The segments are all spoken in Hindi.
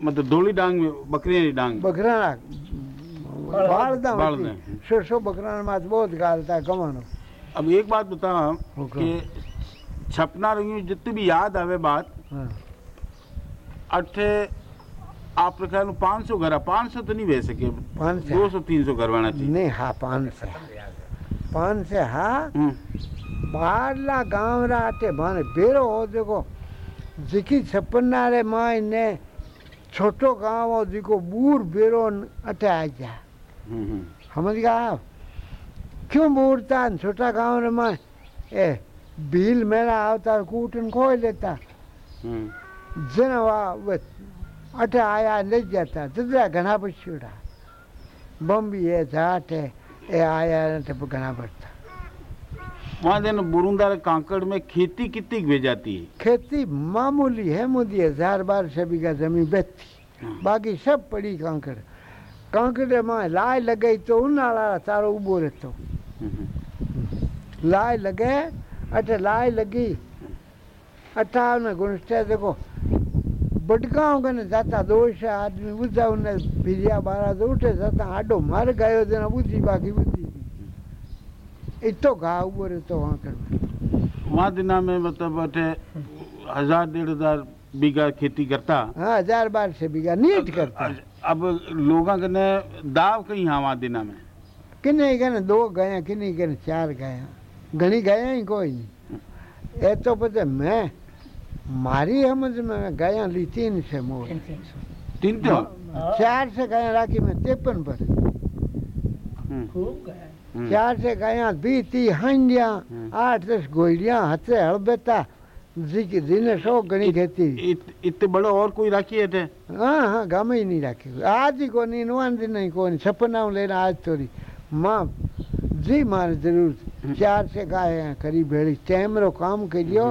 मतलब धोली डांग में बकरियाँ की डांग। बकरा बाळदा बाळदा सरसो बकरा मात बहुत गालता कमानो अब एक बात बता कि? छपना रही जितनी भी याद आवे बात हाँ। अठे आप ख्याल नु 500 घर पाँच सौ तो नहीं वे सके। 500 200 300 सौ घर बनाना चाहिए नहीं हाँ 500 पान से हा। हाँ, हाँ। हम्म। बारला गाँव रा आते भाने बेरो हो देखो जिकी छप्पन रे माँ ने छोटो गाँव और जी को बूर बेरो अटाया जा हम्म, हम्म। समझ गया आप? क्यों बूढ़ता छोटा गाँव रे मैं ए बिल मेरा आवता कूटन खोए लेता हम्म। जना वे अटे आया ले जाता। तो तुझरा घना पर छुड़ा बम भी है जाट है ए आया तो घना पड़ता वहाँ देना बुरुंदार कांकड़ में खेती कितनी की जाती है? खेती मामूली है मुझे हज़ार बार से बीघा ज़मीन बेचती बाकी सब पड़ी कांकड़। कांकड़ में लाय लगे तो उनाला तारो उबो रहतो। हम्म, लाय लगे अटे लाय लगी। अठावन गुणस्टे देखो बटगांव कने जाता दोष आदमी बुझा उन्हें फिरिया बारा तो उठे जाता आडो मार गयो देना बुद्धि बाकी बुद्धि इतो घा उबो रहतो वहाँ कर वहाँ दिना में मतलब अठे हज़ार डेढ़ हज़ार बीघा खेती करता। हाँ हज़ार बार से बीघा नीट करता। अब लोगों कने दाव कहीं हाँ वहाँ दिना में? किन्ने कने दो गया किन्ने कने चार गया। घणी गया ही कोई नहीं। ये तो पता मैं मारी समझ में गया ली तीन से मोर। तीन तो चार से गया राखी में तिरपन पर। हम्म, हम्म, चार से गया बी ती हंडिया। आठ दस गोलियाँ हथे हड़बेता जी की दिन सौ गणी खेती इतने बड़े और कोई राखी है हाँ हाँ गामे ही नहीं राखी आज ही कोनी नुआन दिन नहीं कोनी सपना लेना आज तोरी माँ जी मारे ज़रूर चार से गाय हैं करीब भेड़ी टैमरो काम करियो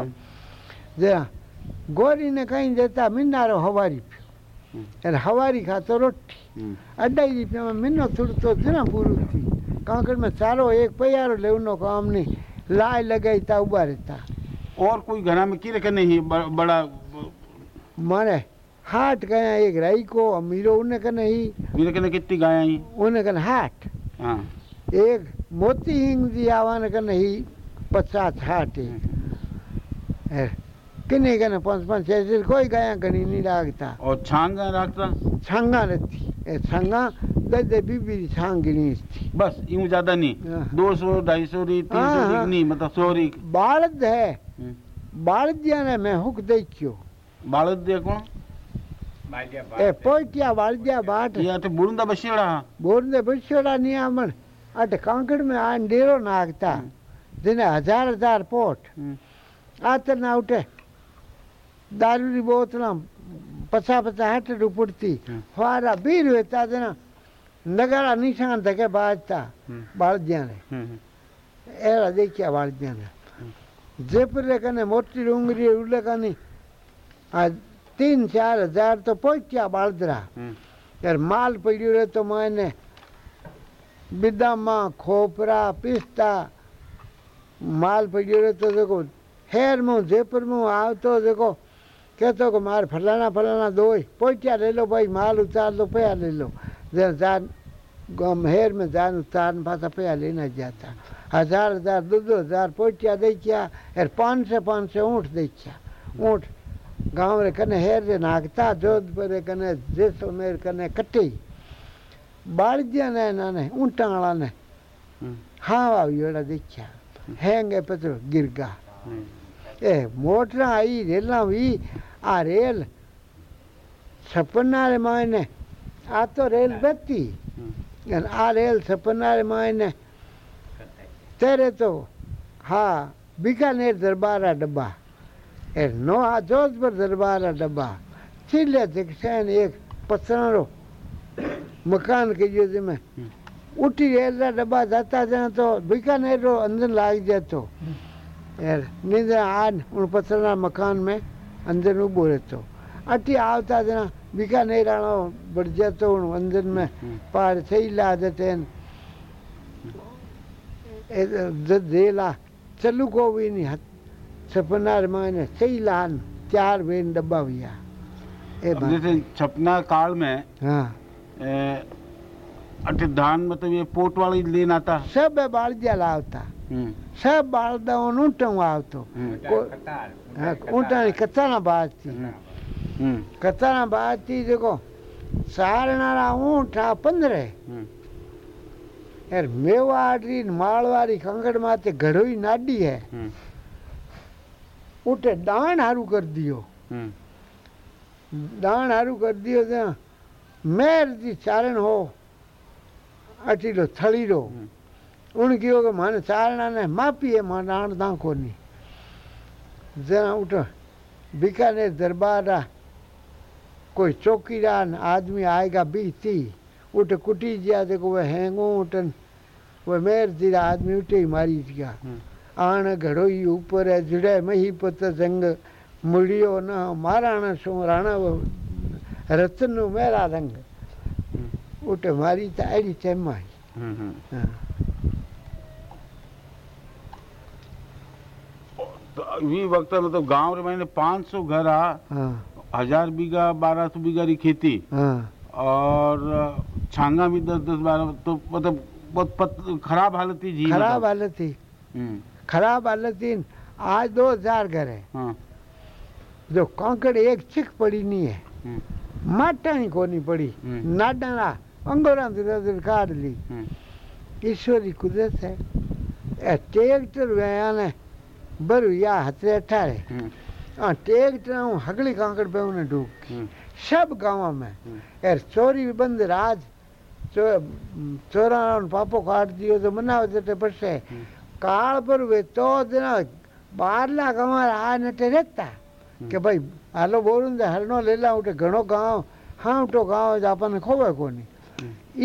जरा गोरी ने कहीं देता मिनारो हवारी पियो अरे हवारी खातो रोटी अढाई रुपया में मिनो थोड़ी तो जना पूरी थी कांकड़ में चारो एक पैयारो ले उनो काम नहीं लाय लगाई ता उबा रहता और कोई घरा में की रखे नहीं ब- बड़ा माने हाट गया एक राई को अमीरो उन्हें कने ही मेरे कने कितनी गाय आई उन्हें कने हाट हाँ। एक मोती हिंग जी आवान कने ही पचास हाट है। ए, किन्ने कने पाँच पाँच छह कोई गया घनी नहीं लागता और छांग रखता छांगा रहती ए छांगा दे दे बीबी छांग गिनी थी बस यूँ ज़्यादा नहीं हाँ। दो सौ ढाई सौ री तीन हाँ, सौ हाँ। नहीं मतलब सौ री। बाळद है। हम्म। बाळदिया ने मैं हुक देखियो। बालद दे कौन? ए पोटिया बाळदिया बाट? ये अटे बुरुंदा बशीड़ा बोरने बछोड़ा नियामण अट कांकड़ में आ डेरो नागता जिने हज़ार हज़ार पोट। आते ना उठे। दारू री बोतला पचा पचा हट रुपड़ती। फारा बीर वेता देना। नगाड़ा निशान तके बाजता बाळदिया ने। एड़ा देखिया बाळदिया ने। जयपुर रे कने मोटी डूंगरी उले कने आ तीन चार हज़ार तो यार माल पड़ियो रहे तो मैंने बिदामा खोपरा पिस्ता माल पड़ियो रहे तो देखो हेर में जयपुर में आओ तो देखो कहते को मार फलाना फलाना दो ही पहुंचा ले लो भाई माल उतार लो पैया ले लो जरा जान गम हेर में जान उतार पासा पैया लेना जाता हजार हजार दो दो हजार पहुंचा दे क्या यार पाँच से पाँच से ऊँट दे क्या ऊँट गाँव रे कने हेर रे नागता जोधपुर रे कने जैसलमेर कने कटे बाड़जिया ने नाने ऊंटाला ने हाँ આવ્યો દેખ્યા હેંગે પત્રો ગિરગા એ મોટરા આઈ રેલા વી आ रेल सपना रे आ तो रेल बत्ती आ रेल सपना रे तेरे तो हाँ बीकानेर दरबार डब्बा नो हा जोधपुर दरबार डब्बा चिल्ले दिखसैन एक पत्थर मकान के जो में उठी रेल का डब्बा जाता जाना तो बीकानेर अंदर लाग जाए तो यार नींद आन उन पत्थर मकान में में अंदर उबो रहतो अटी आवता जना बीकानेर आनो बढ़ जातो उन अंदर में पार सही ला देते देला चलू को भी नहीं हथ सपनार माने सही लान चार बेन डब्बा भैया। એ जैसे छपना काल में हाँ। ए, अठे धान मतलब ये पोट वाली लेन आता। सब बाळजा लावता हम्म, सब બાળદાઓનું ઊંટું આવતું ઊંટાની કથાના બાજથી કથાના બાજથી જેકો સારનારા ઊંઠા પંદરે યાર મેવાડી માળવાડી કંગડમાંથી ઘડોઈ નાડી હે ઊંટે દાણ હારું કરી દિયો દાણ હારું કરી દિયો ત્યાં મેરથી ચારણ હો અટીલો થળીલો हो हम्म। के माने चारणा ने मापी है माँ दान दां कोनी। जरा उठो बीकानेर दरबार आ, कोई चौकीदार आदमी आएगा बी थी उठ कुटी जिया देखो वह हैंगो उठन वह मेर जी आदमी उठे ही मारी दिया हम्म। आण घड़ोई ऊपर है जुड़े मही पत जंग मुड़ियो न माराण सो राणा वो रतन मेरा रंग। उठ मारी त अड़ी चमाई हम्म, हम्म। हाँ। तो ये वक्त मतलब गाँव रे मैंने 500 घर आ हाँ। हज़ार बीघा बारह सौ बीघा री खेती। हाँ। और छांगा में दस दस बारह तो मतलब बहुत खराब हालत थी जी खराब मतलब। हालत थी। हम्म, खराब हालत थी। आज दो हज़ार घर है। हाँ, जो कांकड़ एक चिक पड़ी नहीं है। हम्म, माटा ही कोनी पड़ी। हम्म। नाडा अंगोरा दिल काट ली। ईश्वरी कुदरत है। ट्रैक्टर व्या ने ಬರುಯ್ಯ ಹತ್ತಿರ ठारे हाँ टेक टाऊ हगली कांकड़ पे उन्हें डूब सब गाँवों में यार चोरी बंद राज चो चोरा पापो काट दियो तो मना हो जाते पर से काल पर वे तो दिन बारला गाँव आ नटे रहता के भाई हालो बोलूँ दे हरनो ले ला उठे घणो गाँव हाँ उठो गाँव जापन खोवे कोनी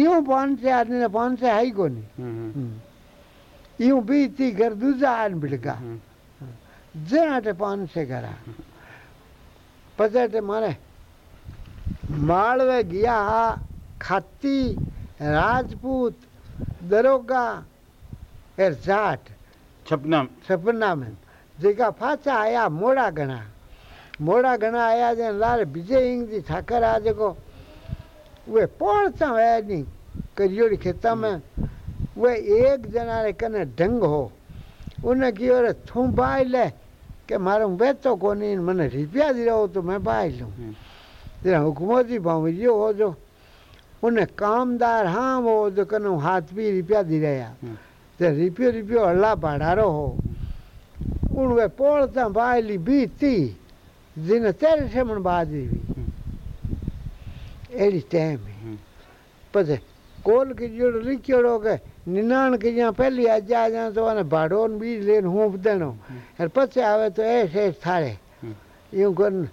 यूँ पान से आदमी ने पान से हाई कोनी જણાટે પાંચસે ઘરા પછાટે મારે માળવે ગયા હા ખાતી રાજપૂત દરોગા એર જાટ छपना सपना में जेका फाचा आया मोड़ा घणा मोड़ा घणा आया जन लाल विजय इंग जी ठाकर आ जेको उहे पहुंचा हुया नी करियोड़ी खेता में उहे एक जना रे कने ढंग हो उन कियो रे थू पाई ले के मारो बेतो कोनी मने रिपिया दी रहो तो मैं पाई लूं हम्म। तेरा हुकूमती भावियो हो जो उन कामदार हाँ वो जो कनो हाथ भी रिपिया दी रहा हम्म। તે રીપ્યો રીપ્યો હલ્લા ભાડારો હો ઉણવે પોળતા બાયલી બીતી જેને તેરે સેમણ બાજરી એડી ટાઈમ હમ. પછી કોલ કે જોડો લીક્યોડો કે નિનાણ કે જ્યાં પહેલી આજે આ જ્યાં જોવાને ભાડો ને બીજ લઈને હું દેણો અને પછી આવે તો એ શેષ થાળે એવું કરીને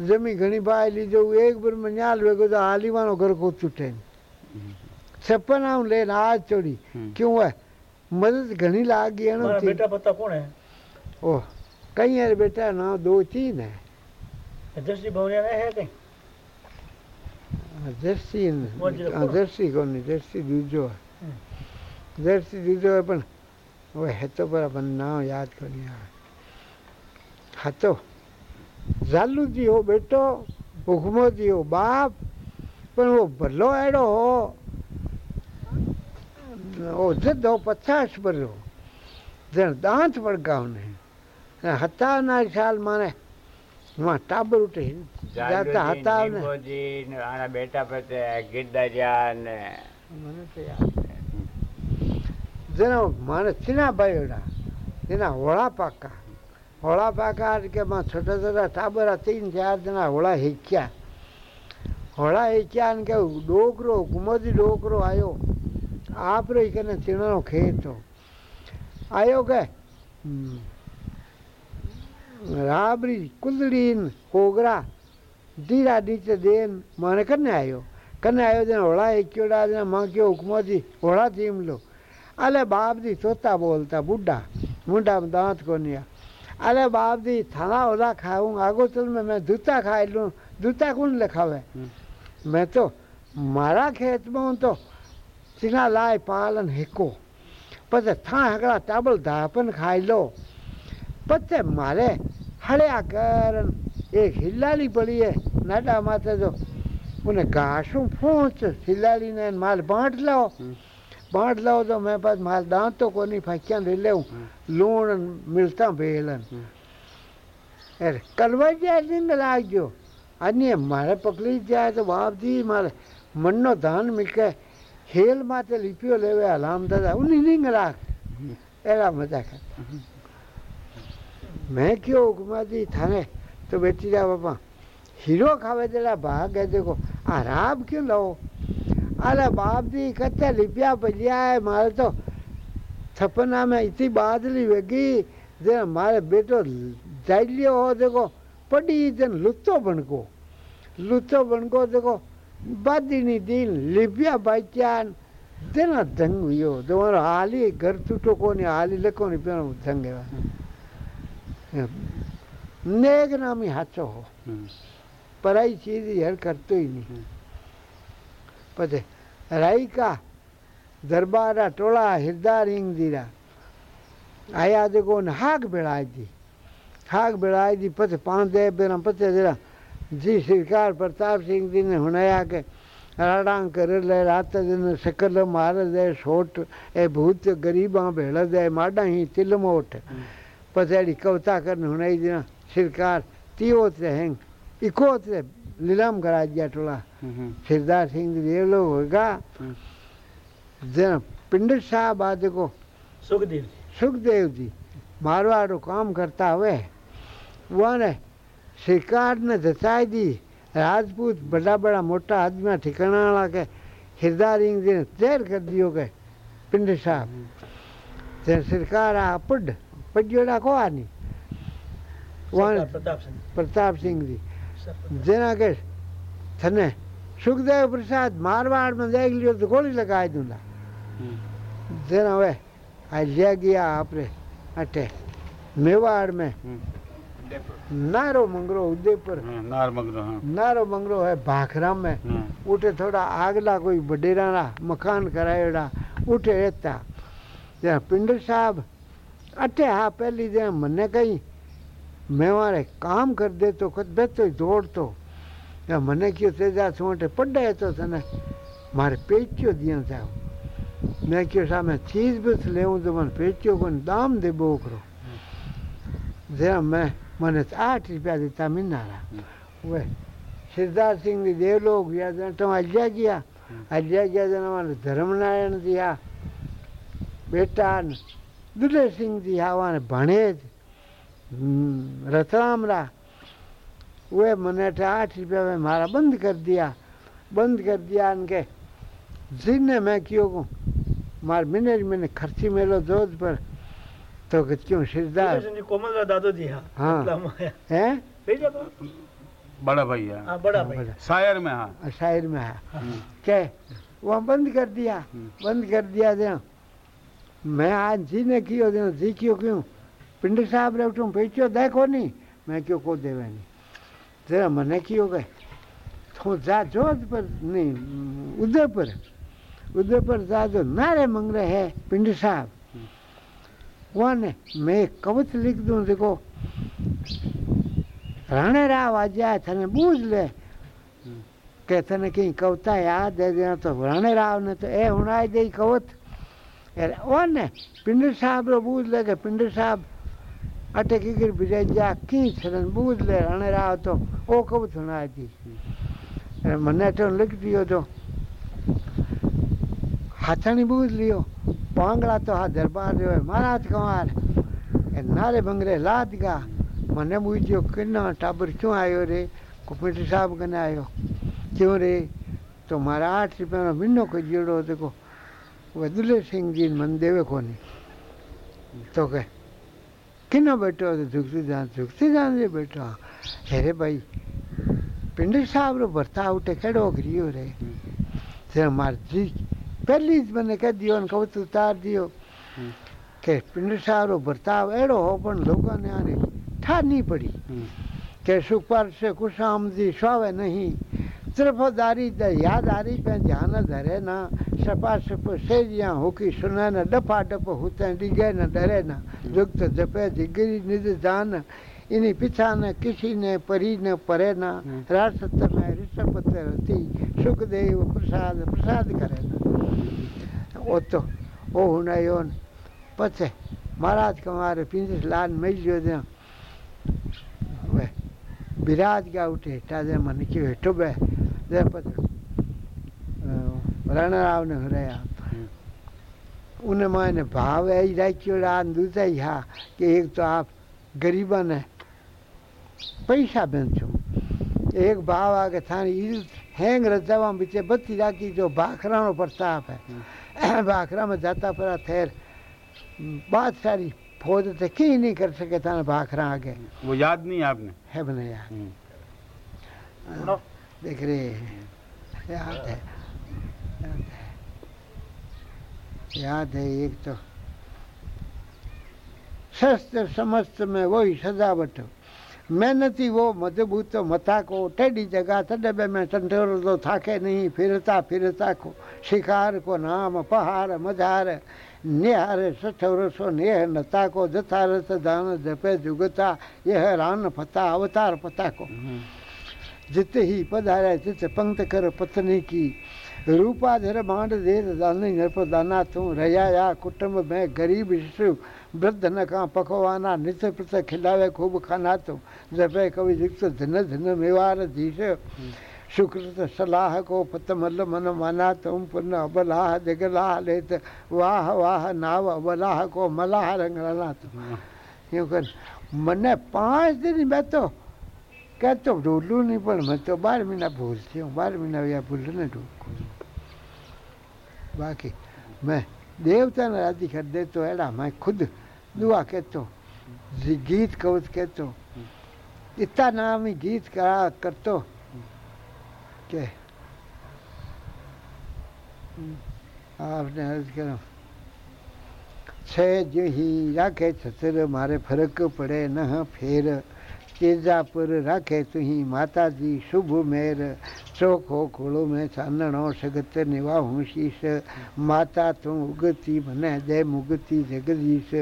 જમી ઘણી ભાઈ લીધો એક બરમાં ન્યાલ વેગો તો હાલીવાનો ઘર કો ચૂટે છપ્પન આમ લઈને આ ચોડી ક્યું હોય મદદ ઘણી લાગી એનો બેટા પત્તા કોણ હે ઓહ કઈ યાર બેટા ના દો ચી ને જસ્ટી ભવનિયા હે કઈ જસ્ટી જસ્ટી કોની જસ્ટી દૂજો હોય જર્સી દીધો હોય પણ હવે હેતો પર આપણને નામ યાદ કરી આવે હતો ઝાલુ જીઓ બેટો ભૂખમો જીઓ બાપ પણ ઓ ભલો એડો હો ઓજત હો પચાસ ભલો જણ દાંત પડકાવ ને હતા ના સાલ મારે માં ટાબર ઉઠી જાતા હતા ને આના બેટા પછી ગીરદાજા ને મને તો યાદ જેનો મારે ચીના બાયોડા એના હોળા પાકા હોળા પાકા કે માં છોટા છોટા ટાબરા ત્રણ ચાર જણા હોળા હેક્યા હોળા હેક્યા ને કે ડોકરો કુમોદી ડોકરો આવ્યો આપરો ઈ કને ચીણાનો ખેતો આવ્યો કે હમ, રાબરી કુંદડી ને કોગરા ધીરા નીચે દેન મને કને આવ્યો કને આવ્યો તેને હોળા એક્યોડા ને માંગ્યો હુકમોથી હોળા થીમલો अले बाप जी तोता बोलता बुढ़ा मुंडा में दांत को नहीं अले बाप जी थाना ओला खाऊँ आगो चल में मैं जूता खा लू जूता कौन लिखावे? हम्म। मैं तो मारा खेत में तो चिना लाए पालन हिको। पर था हकड़ा टाबल धापन खा लो। पते मारे हड़िया कर एक हिलाली पड़ी है नाटा माते जो उन्हें घासू फूच हिलाली ने माल बांट लाओ। हम्म। बांट लाओ तो मैं पास माल दांत तो को नहीं फाकियाँ ले ले लूण मिलता बेलन अरे कलवा जाए दिन लागजो अन्य मारे पकड़ी जाए तो बाप जी मारे मनो दान मिलके हेल माते लिपियो ले वे आलाम दादा उन्हीं नहीं गलाक ऐसा मज़ा कर मैं क्यों उगमा दी थाने तो बेटी जा पापा हीरो खावे दिला भाग है देखो आराम क्यों लाओ अरे बाप जी कच्चा लिपिया बजिया है मारे तो सपना में इतनी बादली वेगी जे मारे बेटो जाइलियो हो देखो पड़ी जन लुत्तो बनको लुत्तो बनको देखो बादी नहीं दिन लिपिया बाईचान तेना दंग हुयो तुम्हारो हाली घर टूटो कोनी हाली लको नहीं पेनो दंग है नेक नामी हाचो हो पराई चीज़ यार करते ही नहीं पते राई का दरबारा टोला हिरदार इंग दीरा आया देखो न हाक बेड़ाई दी हाक बेड़ाई दी पते पाँच दे बेरा पते जरा जी सरकार प्रताप सिंह जी ने हुनाया के राडां कर ले रात दिन सकल मार दे छोट ए भूत गरीबां भेड़ दे माडा ही तिल मोट पसेड़ी कविता करने हुनाई दी सरकार तीओ ते हेंग इको नीलम गराजिया टोला सिरदार सिंह ये लोग होगा पिंडित साहब आदि को सुखदेव सुखदेव जी मारवाड़ काम करता हुए वह ने सरकार ने जताई दी राजपूत बड़ा बड़ा मोटा आदमी ठिकाना वाला के हिरदार सिंह जी ने तैर कर दियो के पिंड साहब ते सरकार आ पुड पड्योड़ा को आनी वहाँ प्रताप सिंह जी जूनागढ़ थने सुखदेव प्रसाद मारवाड़ में देख लियो तो गोली लगा दूँगा। जरा वे आज ले गया आपने अटे मेवाड़ में। नारो मंगरो उदयपुर। हाँ, नार मंगरो हाँ। नारो मंगरो है भाखरा में। हाँ। उठे थोड़ा आगला कोई बडेरा ना मकान कराएड़ा उठे रहता। जरा पिंडर साहब अटे हाँ पहली जरा मन्ने कही मैं मारे काम कर दे तो खुद बेतो दौड़ तो। या मने क्यों तेजा सोटे पड़े तो तने मारे पेच्यो दिया था। मैं क्यों सा मैं चीज़ बस ले तो मन पेच्यो को दाम दे बोकरो जरा मैं मैंने आठ रुपया देता मिनारा। वे सिद्धार्थ सिंह जी देव लोग गया जना तो अलिया गया। अलिया गया जना माने धर्मनारायण हम्म, रतराम रा मने मनेठे आठ रुपया में मारा बंद कर दिया बंद कर दिया इनके। जिन्ने मैं क्यों को मार मिनट मैंने खर्ची मेलो जोध पर। तो क्यों सिरदार कोमल दादो जी हाँ। हाँ। मतलब हैं? बड़ा भैया। हाँ बड़ा हाँ, भैया। शायर में हाँ।, हाँ। शायर में हाँ।, हाँ। के? वो बंद कर दिया। हम्म। बंद कर दिया दे। मैं आज जी ने क्यों दे जी क्यों क्यों? पिंड साहब रे तुम बेचो देखो कोन्ही मैं क्यों को देवे देवानी तेरा मन की हो गए? तो जा जो पर, नहीं उदयपुर उदयपुर जा जो नारे मंग रहे है पिंड साहब। कौन है? मैं कवच लिख दूँ, देखो। राणे राव आ जाए थने बूझ ले। कहते ने कहीं कविता याद दे देना तो राणे राव ने तो ए हुनाई दे कवत। और पिंड साहब रो बूझ ले के पिंड साहब अटकीगिर बिरेजा की छन बूदले हणे रहा तो ओ कब थना थी अरे तो लिख दियो तो। हाथणी बूद लियो। पांगड़ा तो हा दरबार रे महाराज कंवर नारे बंगरे लाद गा। मने बूझियो, किन्ना टाबर क्यों आयो रे? कुपटी साहब कने आयो। क्यों रे? तो मारा आठ रुपया नो मिनो को जीड़ो देखो। वदुले सिंह जी मन देवे कोनी। तो कह किन બેઠો હતો ઝુકતી જાન ઝુકતી જાન જે બેઠો અરે ભાઈ પિંડર સાહેબરો ભરતા ઉઠે કેડો કર્યો રે તે મારજી પહેલી જ મને કહી દો ને કહું તું તાર દો કે પિંડર સાહેબરો ભરતાવ એડો હો પણ લોકોને આને ઠાર નહીં પડી કે સુખ પર છે ખુશામજી સ્વાવે નહીં तरफ़दारी त यादारी पे ध्यान धरे न सपा सप से हुकी सुन न डपा डप हुते डिगे न डरे न जुगत जपे जिगरी निज जान। इन पिछा न किसी ने परी न परे न हम्म। रासत में ऋषभत रति सुखदेव प्रसाद प्रसाद करे न। ओ तो ओ हुन योन पछे महाराज कुमार पिंजस लाल मिल जो दे विराज गया उठे ताजे मन की टुबे પછી રણરાવને હરાયા उन माने भाव ऐं राखियो रान दूसरा हा कि एक तो आप गरीबा ने पैसा बेचो एक भाव आगे थानी ई हैंग रजावा बीचे बत्ती राखी जो भाखरानो प्रताप है भाखरा में जाता पड़ा ठहर बात सारी फौज से की नहीं कर सके थाने भाखरा आगे वो याद नहीं है आपने है बने यार हम्म। देख रहे हैं। याद है। याद है। याद है एक तो। शस्त्र समस्त में वही सजावट। मेहनती वो मज़बूत मथा को टेढ़ी जगह तडबे में टंडोर तो थाके नहीं। फिरता फिरता को, शिकार को नाम, पहाड़ मझार निहार सठोर सो नेह नता को जथारथ, दान, जपे, जुगता। यह रान, फता, अवतार पता को हम्म। जिते ही पधारे तित पंक्त कर पत्नी की। रूपाधर मांड देर दानी नृप दाना तूं रया या कुटुंब में गरीब शिशु वृद्ध न का पकवाना नित प्रत खिलावे खूब खाना तूं। जब कवि युक्त धन धन मेवार धीश शुक्र सलाह को पत मल मन माना तुम पुन अबलाह दिगलाह लेत। वाह वाह नाव अबलाह को मलाह रंग रला तुम हाँ। यूँ कर मन पाँच दिन बैठो क्या तो डोलू नहीं पर मैं तो बार महीना बोलती हूँ बार महीना भैया बोलने डोलू बाकी मैं देवता नाराजी कर दे तो ऐडा मैं खुद दुआ कहता हूँ गीत कवत कहता हूँ तो, इतना नाम ही गीत करा कर तो के आपने अर्ज़ करो छह जो ही राखे छतर मारे फ़र्क पड़े न फेर ફેર તેજા પર રાખે તુહી માતાજી શુભ મેર ચોખો ખોળો મેં ચાંદણો સગત નિવાહું શીશ માતા તું ઉગતી મને જય મુગતી જગદીશ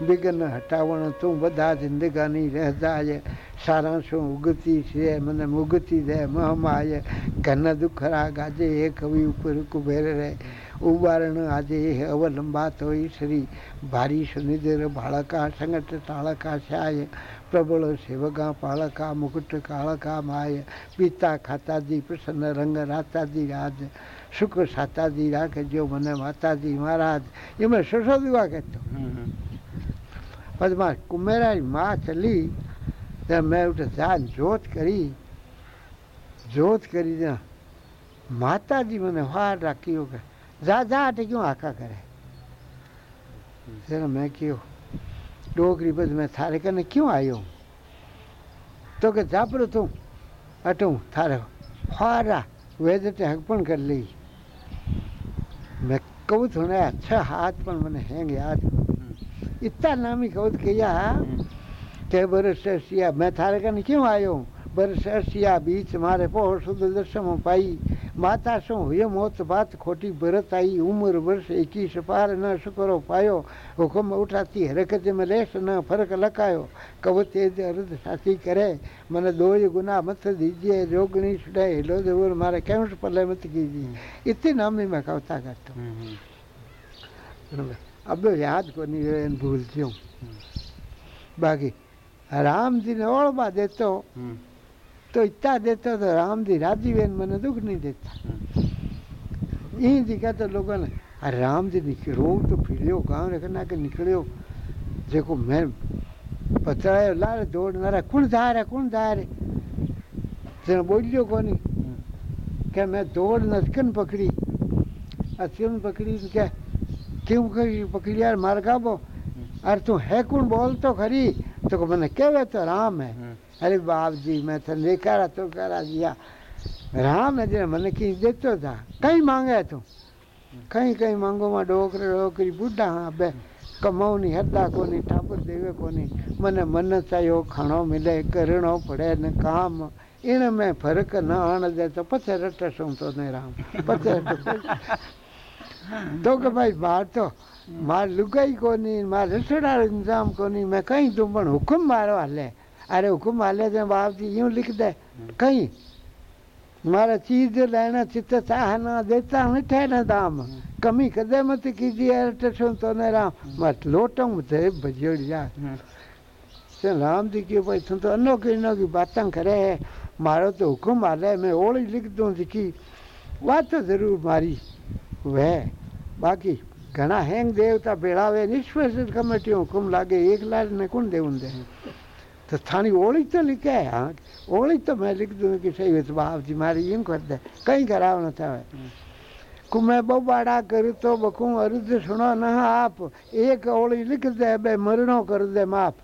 વિઘ્ન હટાવણ તું બધા જિંદગાની રહેજાય સારા શું ઉગતી છે મને મુગતી દે મહમાય ઘન દુખરા ગાજે એ કવિ ઉપર કુબેર રહે ઉબારણ આજે એ અવલંબાત હોય શ્રી ભારી સુનિધર બાળકા સંગત તાળકા છાય प्रबल सेवका, पालका, मुकुट, कालका, माय, पीता खाता दी प्रसन्न रंग राता दी राज, सुख साता दी राख, जो मन माता दी महाराज ये मैं सुसो विवाह कहता हूँ पदमा कुमेरा माँ चली तो मैं उठ जान जोत करी जोत करी ना माता जी मैंने हार राखी होगा जा जा क्यों आका करे फिर मैं क्यों ડોકરી બધું મેં થારે કરીને ક્यों આવ્યો? તો કે જાપડું તું. અટું, થારે फारा वेद हकपण कर ली मैं कौत होने अच्छा हाथ पर मैंने हैंग याद इतना नामी कौत किया के बर सिया मैं थारे कन क्यों आयो बर सिया बीच मारे पोह शुद्ध दर्शन पाई માતા શું એ મોત ભાત ખોટી ભરતાઈ ઉંમર વર્ષ એકી સપાર ન શુકરો પાયો હુકમ ઉઠાતી હરકતમાં લેશ ન ફરક લખાયો કવતે અર્ધ સાથી કરે મને દોય ગુના મત દીજીએ રોગણી છડે હેલો દેવર મારે કેમ पल्ले मत कीजिए इतनी नामी मैं कविता करता हूँ अब याद को नहीं भूलती हूँ बाकी राम जी ने और बात देते हो तो इतना देता तो राम जी राजीव मैंने दुख नहीं देता यही दिखा तो लोगों ने अरे राम जी निकलो तो फिर गाँव रखना के निकलो देखो मैं पतरा लाल दौड़ ना कौन जा रहा कौन जा रहे तेने बोलियो को नहीं क्या मैं दौड़ नचकन पकड़ी अचकन पकड़ी क्या क्यों करी पकड़ी यार मार गो अरे तू है कौन बोल तो खरी तो मैंने कह तो राम है અરે બાપ જી મેં તને દેખાડા તો કરા દિયા રામ હે જે મને કઈ દેતો હતા કઈ માંગે તું કઈ કઈ માંગોમાં ડોકરી ડોકરી બુઢા હા બે કમાવની હરદા કોની ઠાપર દેવે કોની મને મન ચાયો ખાણો મિલે કરણો પડે ને કામ એને મેં ફરક ન આણ દે તો પછી રટશું તો નહીં રામ પછી તો કે ભાઈ માર તો માર લુગાઈ કોની માર રસોડા ઇંતજામ કોની મેં કઈ તું પણ હુકમ મારો હાલે अरे हुकुम हाले थे बाप जी यूँ लिख दे कहीं? मारा चीज़ लेना चित चाह ना, देता मिठे न दाम। कमी कदे मत कीजिए टसो तो ने राम। मत लोटम थे बजड़िया। से राम जी के भाई तुम तो अनोखी अनोखी बातें करे है। मारो तो हुकुम हाले मैं ओली लिख दूँ लिखी बात तो ज़रूर मारी। वह बाकी घना हैंग देवता बेड़ावे निष्फल कमेटी हुकुम लागे, एक लाल ने कौन दे दे? तो थानी ओली तो लिखे हाँ ओली तो मैं लिख दूँ कि सही तो बाप जी मारी यूँ दे कहीं करा न था कु मैं बाड़ा कर तो बकू अर्ज़ सुनो न आप एक ओली लिख दे बे मरणो कर दे माफ़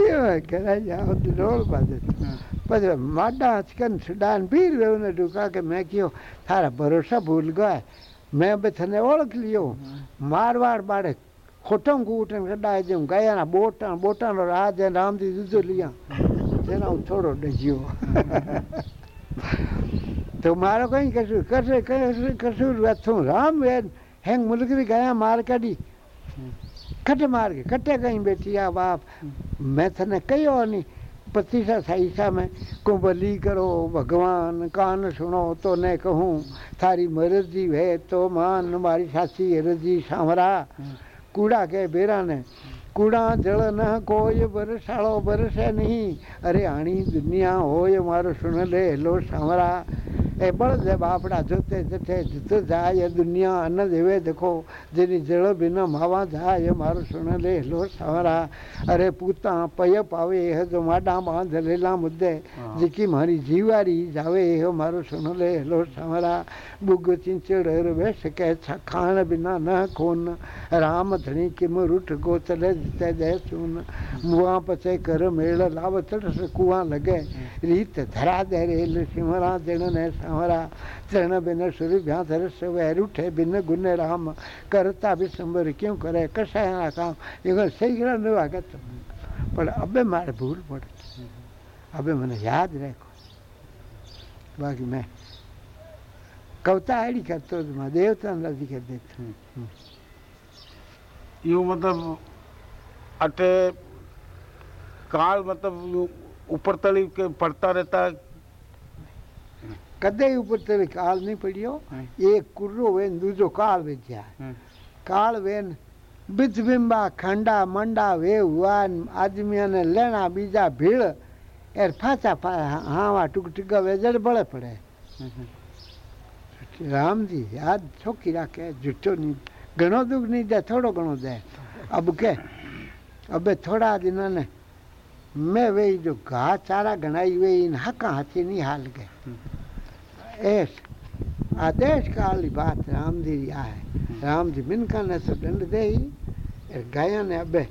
ये करा जाओ रोल पर माडा सुडान के मैं थारा भरोसा भूल गए मैं बे थने ओळख लियो मारवाड़ बाड़े खोटम कूटन कॾा अचूं ना बोटा बोटा ॿोटां राज ऐं राम जी जुजो लिया चयऊं थोरो डजियो तो मारो कहीं कसु कसे कसू कसु अथऊं राम हैंग मुलगरी गया मार कढी खट मार के कटे कहीं बैठी आ बाप मैं थने कयो नहीं पतीसा साईसा में को बली करो भगवान कान सुनो तो ने कहूँ थारी मर्ज़ी है तो मान मारी सासी रज़ी सामरा कूड़ा के बेरा ने कूड़ा जल न कोई बरसाड़ो बरसे नहीं अरे आणी दुनिया हो ये मारो सुन ले सामरा ए बड़ दे बापड़ा जोते जठे जित जाय दुनिया अन्न देवे देखो जेनी जल बिना मावा जाय मारो सुन ले लो सामरा अरे पूता पय पावे है जो माडा बाँध लेला मुद्दे जिकी मारी जीवारी जावे है मारो सुन ले लो सामरा बुग चिंचड़ वे सके खान बिना न खून राम धनी किम रुठ गो चले जिते जय सुन मुआ पचे कर मेल लाव चढ़ कुआ लगे रीत धरा दे रेल सामरा चरण बिन सुर भ्या धर सवै रूठे बिन गुण राम। करता भी संबर क्यों करे? कसाया काम। ये सही ग्रह न पर अबे मारे भूल पड़। अबे मैंने याद रखो। बाकी मैं कविता अड़ी करतो तो माँ देवता नदी कर देता। यूँ मतलब अटे काल मतलब ऊपर तली के पड़ता रहता है कदे ऊपर तेरे काल नहीं पड़ियो। एक कुर्रो वेन दूजो काल वेच्या। काल वेन बिच बिंबा खंडा मंडा वे हुआ आदमिया ने लेना बीजा भीड़ एर फाचा हावा टुक टुका वेजड़ बड़े पड़े। राम जी याद छोकी राखे झूठो नहीं घणो दुख नहीं दे थोड़ो घणो दे। अब के अबे थोड़ा दिन ने मैं वे जो घा चारा वे ऐस आदेश काली बात राम जी आहे। राम जी मिनका ने तो दंड दे ही गाया ने अबे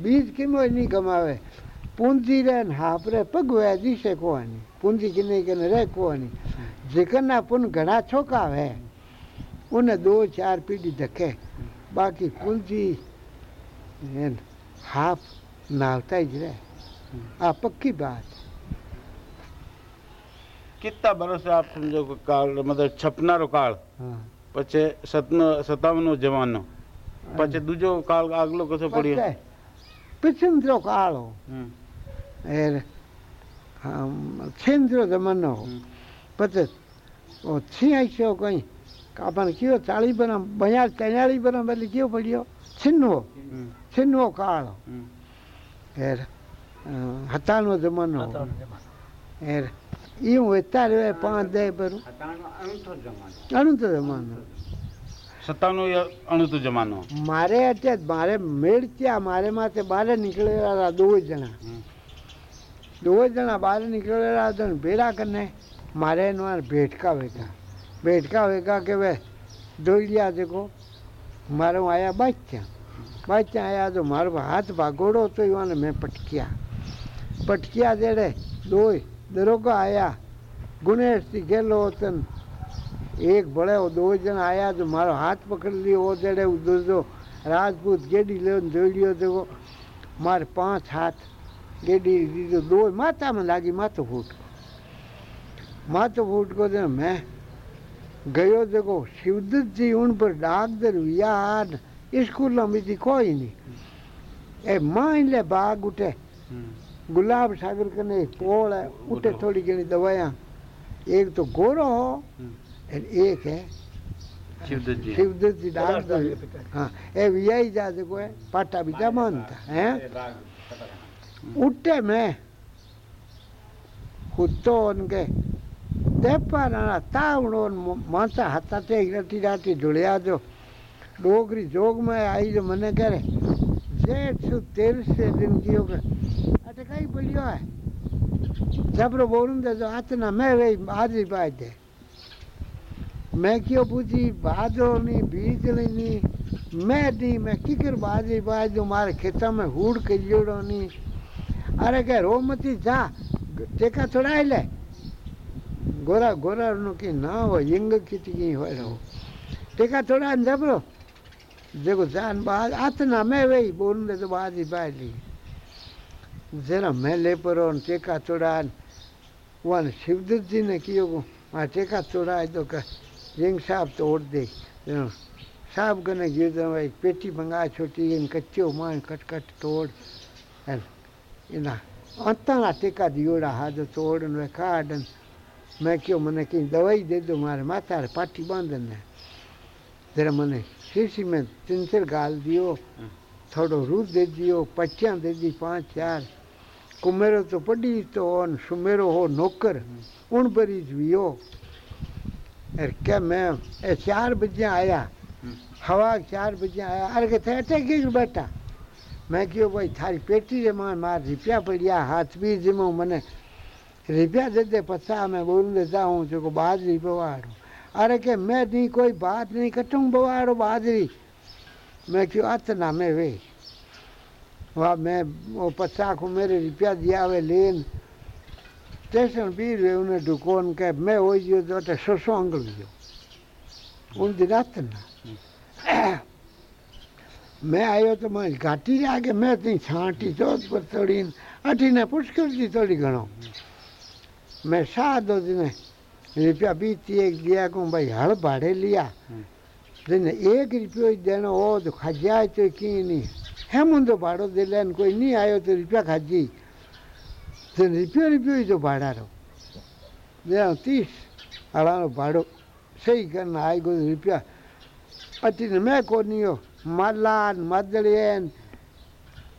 बीज किमो नहीं कमावे? पूंजी रे हापरे पगवे, दिशे कोनी पूंजी किने कने रे कोनी जेकना पुन घणा छोका है उन दो चार पीढ़ी धके बाकी पूंजी हाफ़ नावता ही रहे। आ पक्की बात। कितना बरस आप समझो कि काल मतलब छपनारो काल हाँ પછી સતનો સત્તાવનનો જમાનો પછી દૂજો કાળ આગલો કશો પડ્યો पचे पिछंद्रो कालो હમ, एर छिंद्रो जमानो હમ. पचे ओ छियाइसो कहीं अपन कियो चाली बना बया तेयाली बना बली कियो पड़ियो छिन्नो હમ, छिन्नो कालो હમ. एर हतानो जमानो વાતાવરણ જમાનો. एर એ વધતા રહે પાંચ દે પર અણુતો જમાનો સત્તાનું અણુતો જમાનો મારે અત્યારે મારે મેળ ત્યાં મારે માથે બહાર નીકળેલા હતા દોઢ જણા દોઢ જણા બહાર નીકળેલા હતા ભેડા કરીને મારે એનો ભેટકા વેગા ભેટકા વેગા કે ભાઈ ધોઈ ગયા દેખો મારે હું આયા બાચ્યા બાચ્યા આયા તો મારો હાથ ભાગોડો તો એવાને મેં પટક્યા પટક્યા જેડે દોઈ दरोगा आया। गुनेश गहलो तन एक बड़े वो दो जन आया तो मारो हाथ पकड़ लियो। वो जड़े उधर राजपूत गेडी ले दौड़ियो देखो मार पाँच हाथ गेडी दीजो दो। माता में लागी, माथो फूट। माथो फूट को दे मैं गयो देखो, शिवदत्त जी उन पर डाक दर यार स्कूल में थी कोई नहीं। ए माँ ले बाग उठे। हम्म। गुलाब सागर कने एक पोल है उठे थोड़ी घनी दवाइयाँ एक तो गोरो हो। और एक है शिवदत्त जी शिवदत्त जी डाल पचास साल के पिता हाँ ए यही जा देखो है पाटा भी जमान था हैं उठे में कुत्तो उनके देपाना तावड़ो मासा हथा ते रटी राटी जुड़िया जो डोगरी जोग में आई जो मने करे जेठ सु तेर से दिन के अटे जबरो बोलूँ दे जो आतना मैं वे हाजिरी पाए दे मैं क्यों पूछी? बाजो नहीं बीज नहीं मैं दी, मैं किकर बाजी पाए जो मारे खेता में हूड़ के जोड़ो नहीं अरे के रो मती जा, टेका थोड़ा ले। गोरा गोरा नु की ना हो, यंग कितकी हो रहो। टेका थोड़ा जबरो? जेको जान बाज आतना में वही बोल दे तो बाजी ली। जरा मैं ले परो टेका थोड़ा वन शिवदत्त जी ने कियो आ टेका थोड़ा तो का यंग साहब तोड़ दे। हाँ, साहब कने गिर तो भाई पेटी मंगा छोटी इन कच्चो माँ कट कट तोड़। है इना अंतना टेका दियोड़ा हाथ तोड़ ने काटन मैं क्यों मने की दवाई दे दो मारे माथा पाटी बांधन ने। जरा मने शीशी में तीन चार गाल दियो थोड़ो रूद दे दियो पच्चियाँ दे दी पाँच चार। कुमेरो तो पढ़ी तो ओन सुमेरो हो नौकर उन बरी वियो अरे क्या मैं ए चार बजे आया हवा चार बजे आया अरे के थे अटे की बैठा मैं क्यों भाई थारी पेटी रे माँ मार रुपया पड़िया हाथ भी जिमो मने रुपया दे दे पचा मैं बोल दे जाऊँ जो बाजरी बवाड़ो अरे के मैं नहीं कोई बात नहीं कटूं बवाड़ो बाजरी मैं क्यों अतना में वे वाह मैं वो पचा को मेरे रुपया दिया वे लेन स्टेशन भी वे उन्हें दुकान के मैं हो जो तो अटे सोसो अंगल जो उन दिन अतना मैं आयो तो मैं घाटी आगे मैं ती छांटी चौथ पर थोड़ी अठी ने पुष्कर जी थोड़ी घणो मैं सादो दिन रुपया बीती एक दिया को भाई हल भाड़े लिया दिन एक रुपयो देनो हो तो खजाए तो की नहीं है मुंदो भाड़ो दे लेन कोई नहीं आयो तो रुपया खाजी। दिन रुपयो रुपयो ही तो भाड़ा रो दे तीस हलानो भाड़ो। सही करना आई गो रुपया। अटी मैं कोनी हो मलान मदड़ियन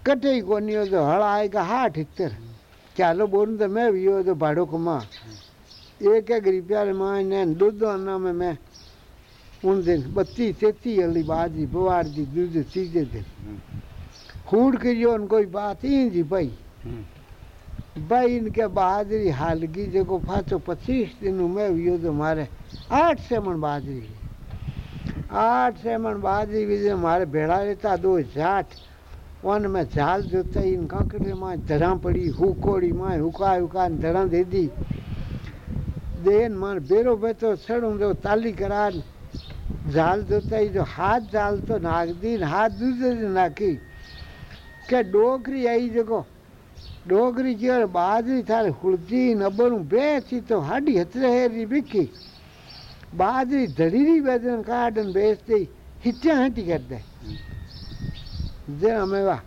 कटे कोनी हो तो हड़ आएगा हाथ हितर चालो बोलूँ तो मैं भी हो तो भाड़ो कमा एक एक रुपया माँ ने दूध अन्ना में मैं उन दिन बत्ती तेती हली बाजी बवार जी, दूध, तीजे दिन। हूड़ करियो उन कोई बात ही जी भाई। भाई इनके बहादुरी हालगी जो फाचो पच्चीस दिन में हो तो मारे। आठ सेमन बहादुरी। आठ सेमन बहादुरी भी जो मारे भेड़ा रहता दो जाट वन में झाल जोता इन कांकड़े माँ धरा पड़ी हुकोड़ी माँ हुका हुका धरा दे दी। देन मान बेरो बेतो सड़ूं जो ताली करान। झाल जोता जो हाथ झाल तो नाक दी हाथ दूसरे दिन नाकी। डोकरी आई जो डोगरी जी और बाजरी थारे हुड़ती नबरू बेची तो हाडी हतरे हेरी बिकी बाजरी धड़ीरी बेदन काटन बेचते हिट्या हटी कर दे जे हमें वाह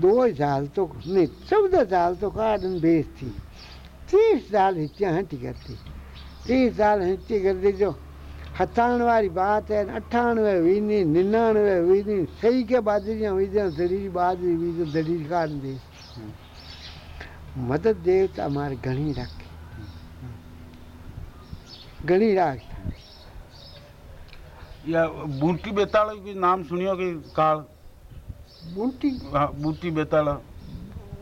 दो झाल तो नहीं चौदह झाल तो काटन बेचती तीस झाल हिट्या हटी करती तीस झाल हिट्टी कर दी जो हथाइण वारी बात आहिनि अठानवे वीनी निनानवे वीनी सही खे बादरिया विझनि दरीज बादरी विझ दरीज कान दे। तो मदद देवता मार घणी राखी। घणी राख। या बूटी बेताल नाम सुनियो कि काल? बूटी? हाँ बूटी बेताला।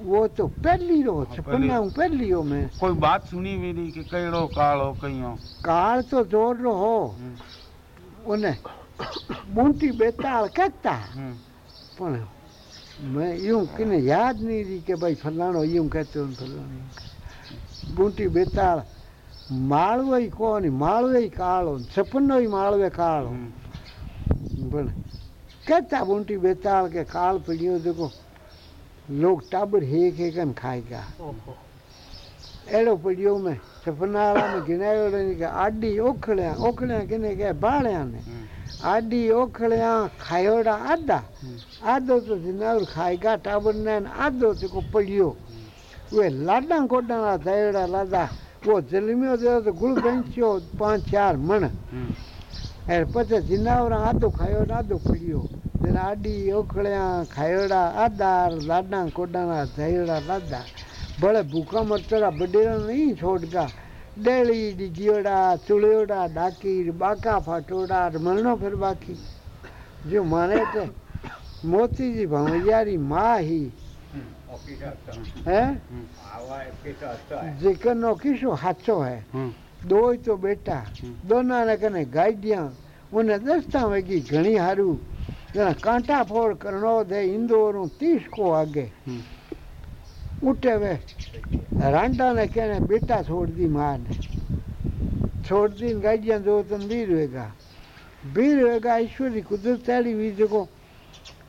वो तो पहली रो पहली। छपन्ना हूँ पहली हो मैं। कोई बात सुनी भी नहीं कि कहिड़ो काल हो कहीं काल तो ज़ोर रो हो। उन्हें बूटी बेताल कहता पण मैं यूँ किने याद नहीं रही कि भाई फलाणो यूँ कहते हो फलाणो बूटी बेताल माळवे ही कोनी माळवे ही काळो छपन्नो ही माळवे काळो પણ कहता बूटी बेताल के काल पड़ियो देखो लोग टाबर हेक हेकन खाएगा अहिड़ो पियो में सपनारा में गिनायो आॾी ओखड़िया ओखड़िया किने कया बाणिया ने। हम्म। आॾी ओखड़िया खायोड़ा आधा। हम्म। आधो तो जिनावर खाएगा टाबर ने आधो जेको पियो उहे हम्म। लाॾा खोॾणा दयोड़ा लाॾा उहो जलमियो थियो तो त गुड़ पंचियो पाँच चारि मण। ऐं पच जिनावर आधो खायो आधो पियो ને આદો પડ્યો તેને આડી ઓખળ્યા ખાયોડા આદા લાડા કોડાના થયોડા લાદા ભલે ભૂખા મરતરા બડેરા નહીં છોડકા ડેળી ડીજીઓડા ચુળિયોડા ડાકી બાકા ફાટોડા મરણો ફેર બાકી જો મને તો મોતીજી ભણિયારી માં હી હે જીકરનો કિસ્સો સાચો હે દોય તો બેટા દોનાને કને ગાઈડિયા ઉને દસ્તા વેગી ઘણી હારું જરા કાંટા ફોડ કરણો દે ઇન્દોરું તીસકો આગે ઉઠે વે રાંડાને કહેને બેટા છોડ દી માને છોડ दी गाइडियां दो तन बीर वेगा बीर वेगा ईश्वरी कुदरत तेरी हुई जेको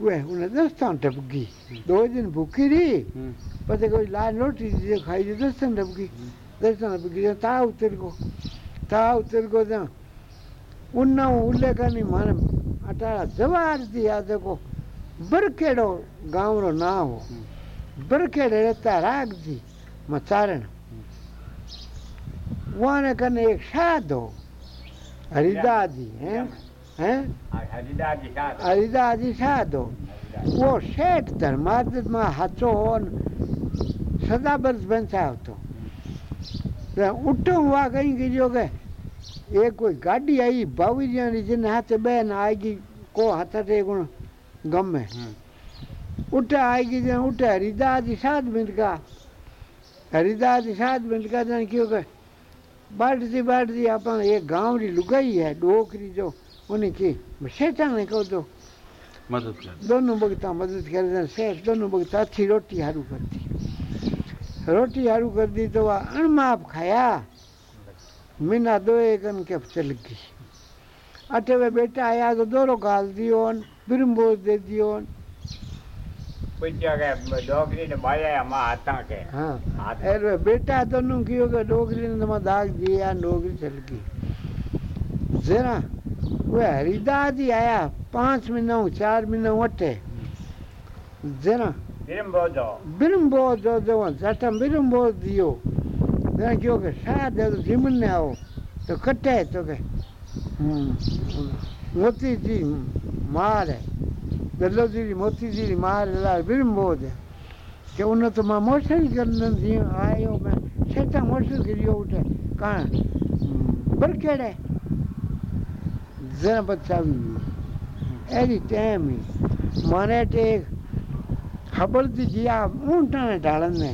वे उन्हें दस्तान टपकी दो दिन भूखी रही पता कोई लाल रोटी दीजिए खाई दी दस्तान टपकी दस्तान टपकी ता उतर को ता उतर को जा उन्ना उल्ले करनी माने अटाड़ा जवार दिया देखो बरखेड़ो गाँव रो ना हो बरखेड़े रहता राग जी मचारण वहाँ ने कने एक शाद हो हरिदा जी हैं हैं हरिदा जी शाद हो वो शेठ तर मार्ग में हाथों और सदा बंस बंसा होतो उठो हुआ कहीं गिरियो गए एक कोई गाड़ी आई बाबू जी जिन हाथ बहन आएगी को हाथ टे गुण गम में हम्म। उठे आएगी जन उठे हरिदास सात मिनट का। हरिदास सात मिनट का जन क्यों कह? बाटती बाटती अपन एक गाँव री लुगाई है डोकरी जो उन्हें की सेठा ने कहो दो मदद कर दोनों बगता मदद कर दें सेठ दोनों बगता अच्छी रोटी हारू करती। रोटी हारू कर दी तो वह अणमाप खाया। मिना दो एगन के चलगी अठे वे बेटा आया तो दोरो गाल दियो बिरम बोल दे दियोन। डोगरी ने बाया या हम आता के? हाँ अरे बेटा तो दोनों कियो के डोगरी ने हम दाग दिया डोगरी गई। जरा वे हरिदास ही आया पाँच महीना चार महीना उठे जरा बिरम बोल दो बिरम बोल दो दो जटम बोल दियो। ત્યાં જો કે શા દેવ જીમનને આવો તો કટાય તો કે મોતીજી મારે દલોજીરી મોતીજીરી મારે લાલ બિરંબોધે કે ઉન તો માં મોશન કરન જીવ આયો મેં છેટા મોશન કર્યો ઉઠે કાં બરકેડે જરા બચાવી એની ટેમ મને ટેક ખબર દીધી આ ઊંટાને ઢાળને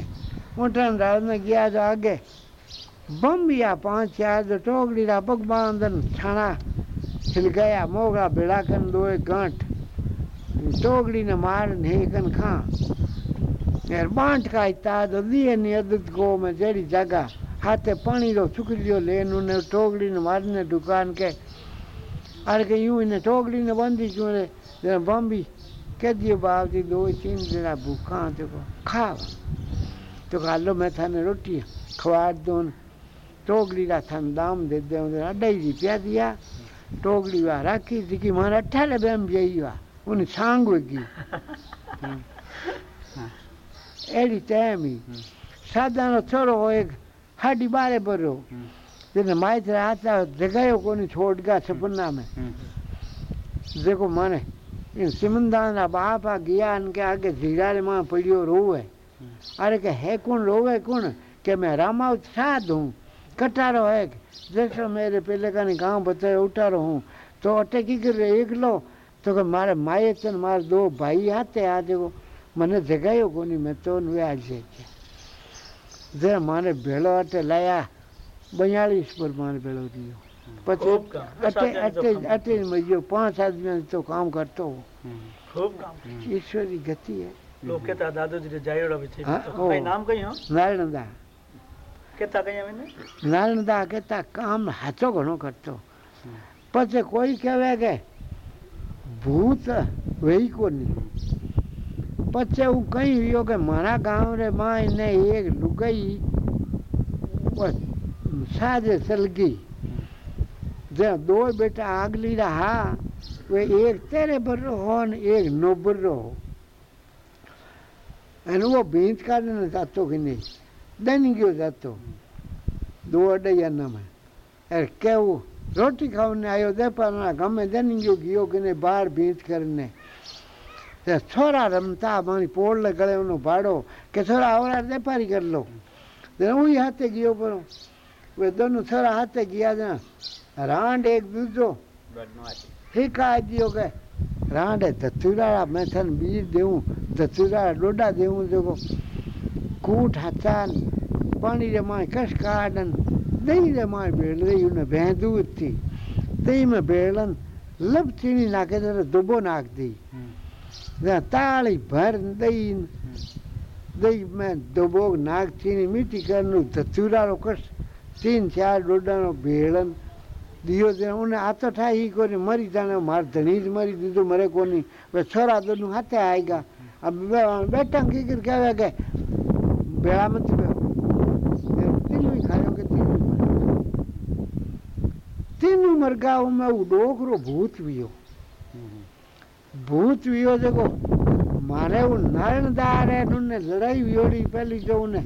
ઊંટાને ઢાળને ગયા તો આગે બમ્બિયા પાંચ ચાર તો ટોકડીના પગ બાંધન છાણા छिलकाया मोगरा भेड़ा कन दोए गांठ टोकड़ी ने मार ने कन खा यार बांट का इता तो दिए ने अदत को में जेड़ी जगह हाथे पानी रो छुकरियो लेन ने टोकड़ी ने मारने दुकान के अरे के यूं ने टोकड़ी ने बंदी क्यों रे जरा बम्बी कह दियो बाप जी दो तीन दिन भूखा तो को खाव तो लो मैं थाने रोटी खवा दून। टोकरी का थाने दाम दे दे अढ़ाई रुपया दिया। टोकरी वा राखी थी कि मारा अठारह बेम जाई वा उन सांग की अड़ी टाइम ही। हम्म। सादा नो छोरो एक हाडी बारे बरो। जिन माइत आता जगायो को छोड़ गया सपना में। हम्म। हम्म। देखो माने इन सिमंदान बाप आ गया इनके आगे धीरा माँ पड़ियो रो है अरे के है कौन रोवे कौन? के मैं रामाव साध हूँ कटारो है जैसो मेरे पहले का गाँव बचाए उठारो हूँ। तो अटे की कर एक लो। तो मारे माए तन मारे दो भाई आते आ देखो। मैंने जगायो को नहीं मैं तो वे आज जरा मारे भेड़ो अटे लाया बयालीस पर मारे भेड़ो दियो। अटे अटे अटे मजो पाँच आदमी तो काम करता हूँ। ईश्वरी गति है। लोग कहता दादाजी रे जायोड़ा भी थे हाँ, तो ओ। भाई नाम कही हो નારાયણદા कहता कही मैंने નારાયણદા કહેતા કામ હાચો ઘણો કરતો પછી કોઈ કહેવે કે ભૂત વહી કોની પછી હું કહી રહ્યો કે મારા ગામ રે માં એને એક લુગાઈ બસ સાજે સલગી જે દો બેટા આગલી હા वे एक तेरे बर्रो हो ने एक नो बर्रो हो અને वो ભીંત કાઢીને જાતો કે નહીં દની ગયો જાતો દો અડૈયાનામાં અરે કેવું રોટી ખાવાને આવ્યો દેપાના ગમે દની ગયો ગયો કે નહીં બહાર ભીંત કરીને તે છોરા રમતા મારી પોળલે ગળેનો ભાડો કે છોરા આવરા દેપારી કરી લો તે હું હાથે ગયો પણ વે દોનું છોરા હાથે ગયા જા રાંડ એક દૂજો બદમાશ ઠીકા દિયો કે रांड धतूराड़ा मैथन बीर देऊं धतूराड़ा डोडा देऊं जेको कूठ हथान पाणी जे माँ कश काढनि दही जे माँ भेण रही हुन भेंदू थी दही में भेड़नि लब चीनी नाखे त दुबो नाक दी ताली भर दही दही में दुबो नाख चीनी मीठी करनु धतूराड़ो कश तीन चार डोडानो भेड़नि દિયો દે ઉને આ તો થાય ઈ કોની મરી જાણે માર ધણી જ મરી દીધું મરે કોની હવે છોરા દોનું હાથે આવી ગયા આ બે- બેઠા કીકર કહેવાય કે ભેળામાં જ બેહો. એ તીનું ખાયો કે તીનું મરગાવ. તીનું મરગાવ મેં એવું ડોકરો ભૂત વિયો ભૂત વિયો દેખો મારે એવું નારણદાર ને લડાઈ વિયોડી પેલી જોઉં ને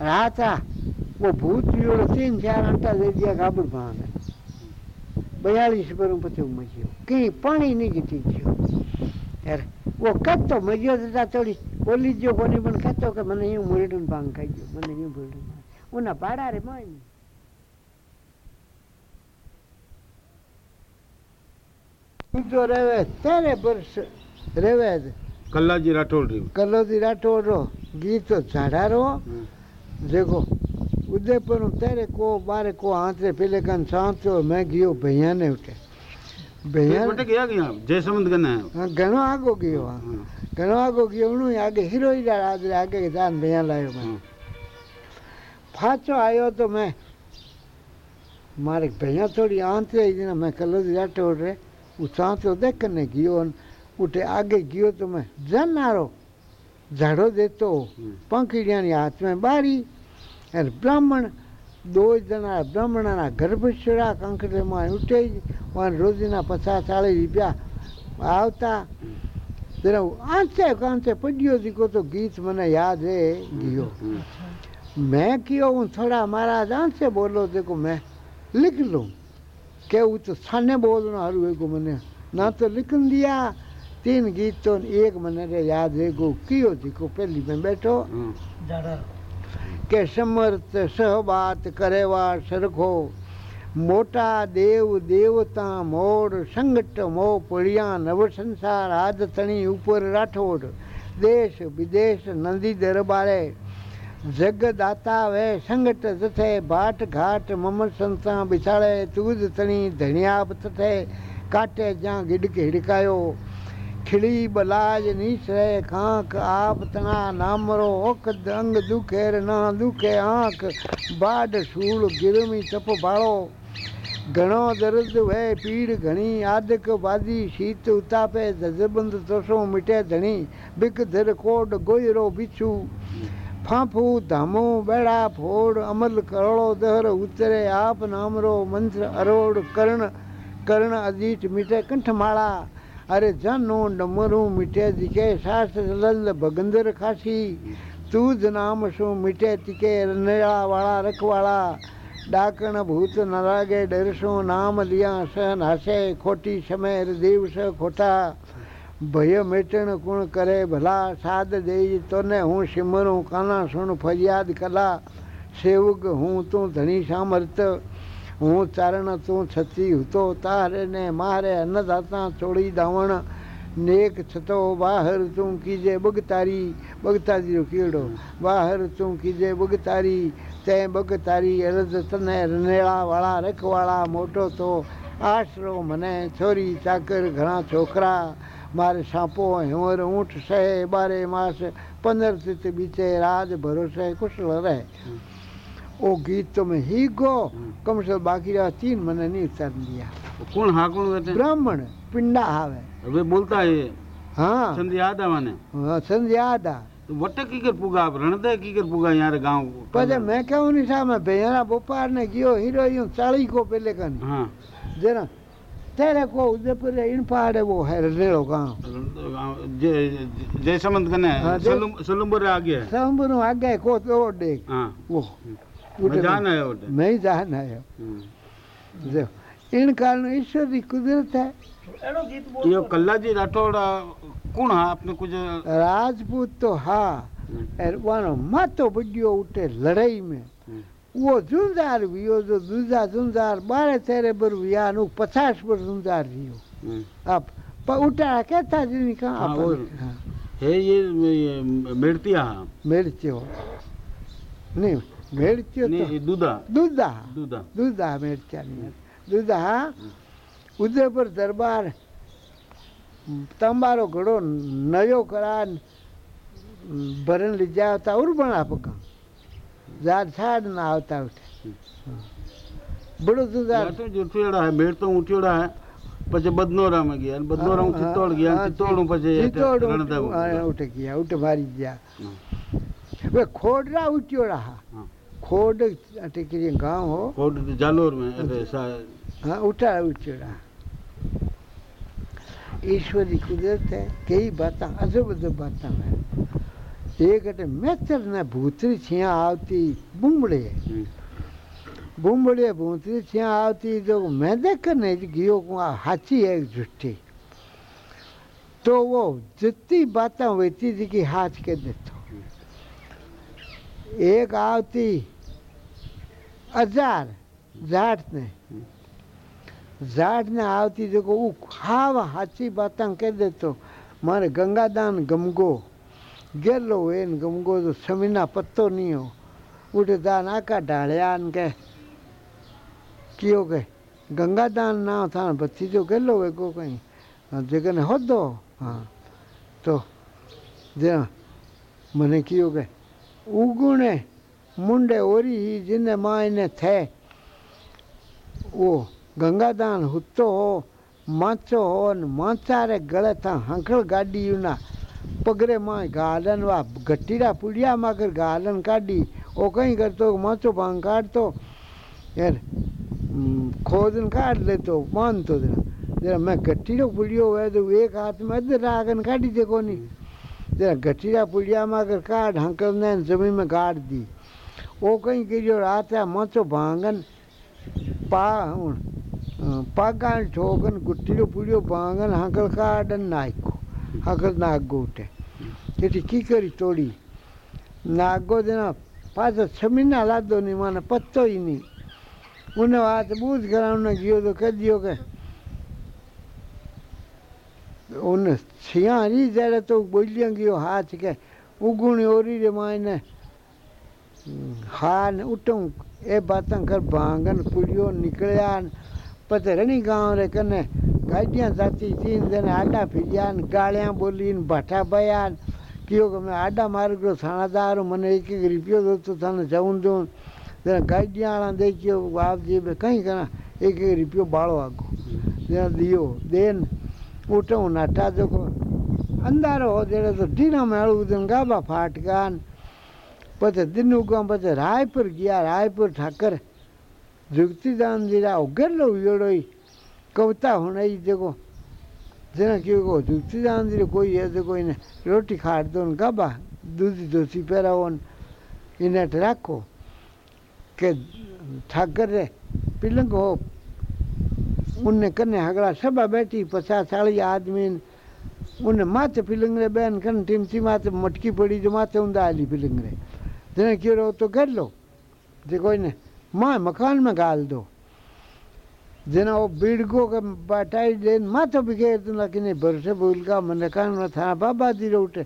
રાતા वो भूत वियोड़ो तीन चार अंटा दे दिया काबड़ भांगे बयालीस पर પછી મજ્યો કઈ પાણી નહીં ગીતી ગયો યાર ઓ કતો મજ્યો થતા થોડી બોલી ગયો કોની પણ કતો કે મને અહીં મુરડન ભાંગ ખાઈ ગયો મને અહીં મુરડન ઉના પાડા રે મોય તું તો રેવે તેરે વર્ષ રેવે કલ્લાજી રાઠોડ રહ્યું કલોદી રાઠોડો ગીતો ઝાડારો देखो उदयपुर तेरे को बारे को आंतरे पहले कन सांप चो मैं गियो भैया ने उठे। भैया उठे गया गया जय समंद कने हाँ आगो गियो हाँ। हाँ। आगो गियो उनु आगे हीरो ही डा आज आगे जान भैया लायो मैं। हाँ। फाचो आयो तो मैं मारे भैया थोड़ी आंतरे ही मैं कल जाट हो रे। उ सांचो देखने गियो उठे आगे गियो तो मैं जन आरो झाड़ो देतो हाँ। पंखीड़िया हाथ में बारी। અને બ્રાહ્મણ દો જણા બ્રાહ્મણના ગર્ભશરા કંકરેમાં ઉઠે અને રોજીના પચાસ ચાલીસ રૂપિયા આવતા તેના આંચે કાંચે પડ્યો દીકો તો ગીત મને યાદ હે ગયો હમ. मैं कियो हूँ थोड़ा महाराज आंचे बोलो देखो मैं लिख लूँ केवू तो साने बोलना हर वे को मैंने ना तो लिख दिया तीन गीत तो एक मने रे याद है गो कियो देखो पहली में बैठो હા. જાડા કે સમર્થ સહબાત કરેવા સરખો મોટા દેવ દેવતા મોડ સંગટ મો પડ્યા નવ સંસાર આદ તણી ઉપર રાઠોડ દેશ વિદેશ નંદી દરબારે જગ દાતા વે સંગટ તથે ભાટ ઘાટ મમ સંતા બિછાડે તુજ તણી ધણિયાબ તથે કાટે જ્યાં ગીડક હિડકાયો ખીડી બલાજ નીસરે ખાંક આપ તણા નામરો ઓકદ અંગ દુખે ર ના દુખે આંખ બાડ સૂળ ગિરમી તપ ભાળો ઘણો દર્દ વે પીડ ઘણી આદક બાદી શીત ઉતાપે જજબંધ તોસો મીટે ધણી બિક ધર કોડ ગોયરો બિછુ ફાંફુ ધામો બેડા ફોડ અમલ કરોળો દહર ઉતરે આપ નામરો મંત્ર અરોડ કર્ણ કર્ણ અદીઠ મીટે કંઠમાળા અરે જનો ડમરું મીઠે દિકે સાસ લલ ભગંદર ખાસી તું જ નામ શું મીઠે તિકે રનેળા વાળા રખવાળા ડાકણ ભૂત ન લાગે ડરશું નામ લિયા સન હસે ખોટી સમેર દિવસ ખોટા ભય મેટણ કુણ કરે ભલા સાદ દેઈ તોને હું સિમરું કાના સુણ ફરિયાદ કલા સેવક હું તું ધણી સામર્થ હું ચારણ તું છતી હુતો તારે ને મારે અન્નદાતા ચોળી દાવણ નેક છતો બહાર તું કીજે બગતારી બગતારી કીડો બહાર તું કીજે બગતારી તે બગતારી અરજ તને રનેળા વાળા રખવાળા મોટો તો આશરો મને છોરી ચાકર ઘણા છોકરા મારે સાપો હેવર ઊંટ છે બારે માસ પંદર તિથ બીચે રાજ ભરોસે કુશળ રહે वो गीत तो मैं ही गो। कम से बाकी रहा तीन मने नहीं उतार दिया तो कौन हाँ कौन कहते हैं? ब्राह्मण पिंडा हावे। अबे बोलता है हाँ। संधि याद माने। हाँ संधि याद तो वटे की कर पुगा आप रणदे की कर पुगा यार गाँव? को पहले मैं क्या उन्हीं सा मैं बेहरा बोपार ने कियो हीरो यूँ साड़ी को पहले कन। हाँ। जरा तेरे को उदयपुर इन पहाड़े वो है रणदे रेलो गाँव जयसमंत कने हाँ, सलुम्बर आगे है। सलुम्बर गया को तो देख हाँ। वो। मैं जान आया उठे नहीं जान आयो हम्म। जो इन कारण ईश्वर की कुदरत है એનો ગીત ये બોલો कल्लाजी राठौड़ कौन है आपने कुछ राजपूत तो हाँ और वानो मातो बडियो उठे लड़ाई में हम्म। वो जुंजार वियो जो दूजा जुंजार बारह तेरह बर विया नु पचास बर जुंजार रियो हम्म। अब पर उठा कहता जी कहा हाँ, अपन वो- हाँ, है ये ये मेड़तिया मेड़च्यो नहीं मेड़च्यो नहीं ಮೇಡ್ತಿ ದುಧ ದುಧ ದುಧ ಮೇಡ್ತಿ ದುಧ ઉદયપુર દરબાર તમારો ઘડો નયો કરા ભરણ લીધા આવતા ઉર્બણ આપક જાર છાડ ના આવતા ઉઠે બડો જુદાર તો જુઠેડા હે બેડ તો ઉઠેડા હે પછી બદનોરા માં ગયા બદનોરા હું ચિત્તોડ ગયા ચિત્તોડ પછી ચિત્તોડ ઉઠે ગયા ઉઠે મારી ગયા હવે ખોડરા ઉઠ્યોડા હા कोड अटे किरी गाँव हो। कोड तो जालोर में अरे सा हाँ। उठा उठड़ा ईश्वर की कुदरत है कई बातें अजब अजब बातें है। एक अटे मैथर ने भूतरी छिया आवती बुमड़े बुमड़े भूतरी छिया आवती जो मैं देख नहीं गियो को हाची है झुट्टी तो वो जितनी बातें होती थी कि हाथ के देता। हम्म। एक आवती અજાર ઝાડને. ઝાડને આવતી જો હું હાવ સાચી બાતાં કહી દેતો મારે ગંગાદાન ગમગો. ગેલો એને ગમગો તો સમીના પત્તો નહીં હો ઉઠે દાન આકા ઢાળ્યા ને કે કયો કે, ગંગાદાન ના થાય પછી જો ગેલો હોય કો કંઈ જગને હોદો હા. તો, જે. મને કયો કે, ઉગુણે मुंडे ओरी ही जिने मायने थे। वो गंगादान हुतो हो, माचो हो, न माचारे गले था हंकड़ गाडी ना पगरे माँ गालन वा गटीरा पुड़िया मगर गालन काटी ओ कहीं कर तो माचो भाँग काट तो यार खोदन काट ले तो मान तो देना जरा मैं गटीरो पुलियो हुआ तो एक हाथ में इधर रागन काटी देखो नहीं जरा गटीरा पुड़िया माकर काट हंकल ने ज़मीन में गाड़ दी। वो कहीं की जो रात है मचो भांगन पा पागा ठोकन गुटलियो पुड़ियो भांगन हकल काडन नायको हकल नागोटे तेरी की करी तोड़ी? नागो देना पाँच छ महीना लादो नहीं माने पत्तो ही नहीं उन्हें बात बूझ कर उन्हें गियो तो कह दियो के उन छिया रही जरा तो बोलियाँ गियो हाथ के, उगुणी ओरी रे मायने हान उठूं ए बातें कर भांगन पुड़ियो निकलिया पतरणी गाँव रे कने गाड़िया जाती तीन दिन आडा फिरियान गालियाँ बोलीन भाटा बयान कियो के मैं आडा मार गयो थानादार मने एक एक रुपयो दो तो थाने जाऊँ दो। जरा गाडियाँ वाला देखियो बाप जी में कहीं करा, एक एक रुपयो बाळो आगो। जरा दियो, देन उठूं, नाटा जो अंधारो हो, जेड़े तो डीना मेळू दिन गाबा फाटकान પછી દિનુ ગામ પછી રાયપુર ગયા રાયપુર ઠાકર जुगतीदान जीरा उगलो योड़ो कविता होना ही देखो जना क्यों को जुगतीदान जी कोई है तो कोई ने रोटी खाट दो गाबा दूधी दोसी पैरा वन इन्हें रखो के ठाकर रे पिलंग हो उनने कने हगड़ा सबा बैठी पचास साड़ी आदमी उन्हें माथे पिलंग रे बैन कन टिमची माथे मटकी पड़ी जो माथे उंदा आली पिलंग रे जना क्यों रो तो कर लो। जे कोई ने माँ, मकान में गाल दो। जना वो बीड़गो के बटाई देन मातो बिखेर तो लकिने भरसे बोल का मकान में था बाबा जी रो उठे।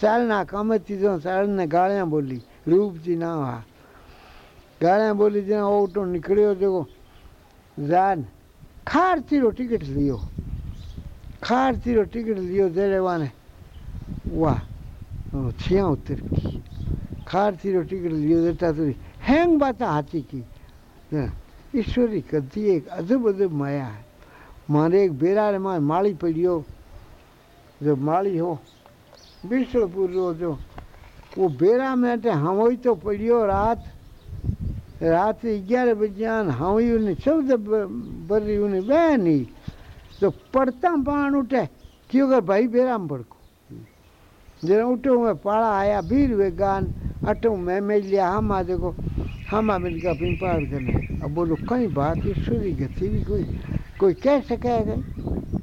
चालना काम चीज़ों चाल ने गालियाँ बोली। रूप जी ना हा गालियाँ बोली जना वो उठो निकलियो देखो। जान, खार तीरो टिकट लियो। खार तीरो टिकट लियो जेरे वाने। वाह छिया उतर की खार तीरो टिकट लियो देता तो हैंग बात हाथी की। ईश्वरी कदी एक अजब अजब माया है। मारे एक बेरा में माली पड़ियो जो माली हो बिशलपुर रो जो। वो बेरा में अटे हवई तो पड़ियो रात। रात ग्यारह बजे हवई उन्हें चौदह बरी उन्हें बहनी तो पढ़ता पाण उठे, क्यों कर भाई बेराम पड़को? जरा उठो, में पाड़ा आया बीर गान अटो मैं मिल लिया, हम आ देखो। हम मिल अपनी पार करने अब बोलो, कहीं बात ईश्वरी गति भी कोई कोई कह सकेगा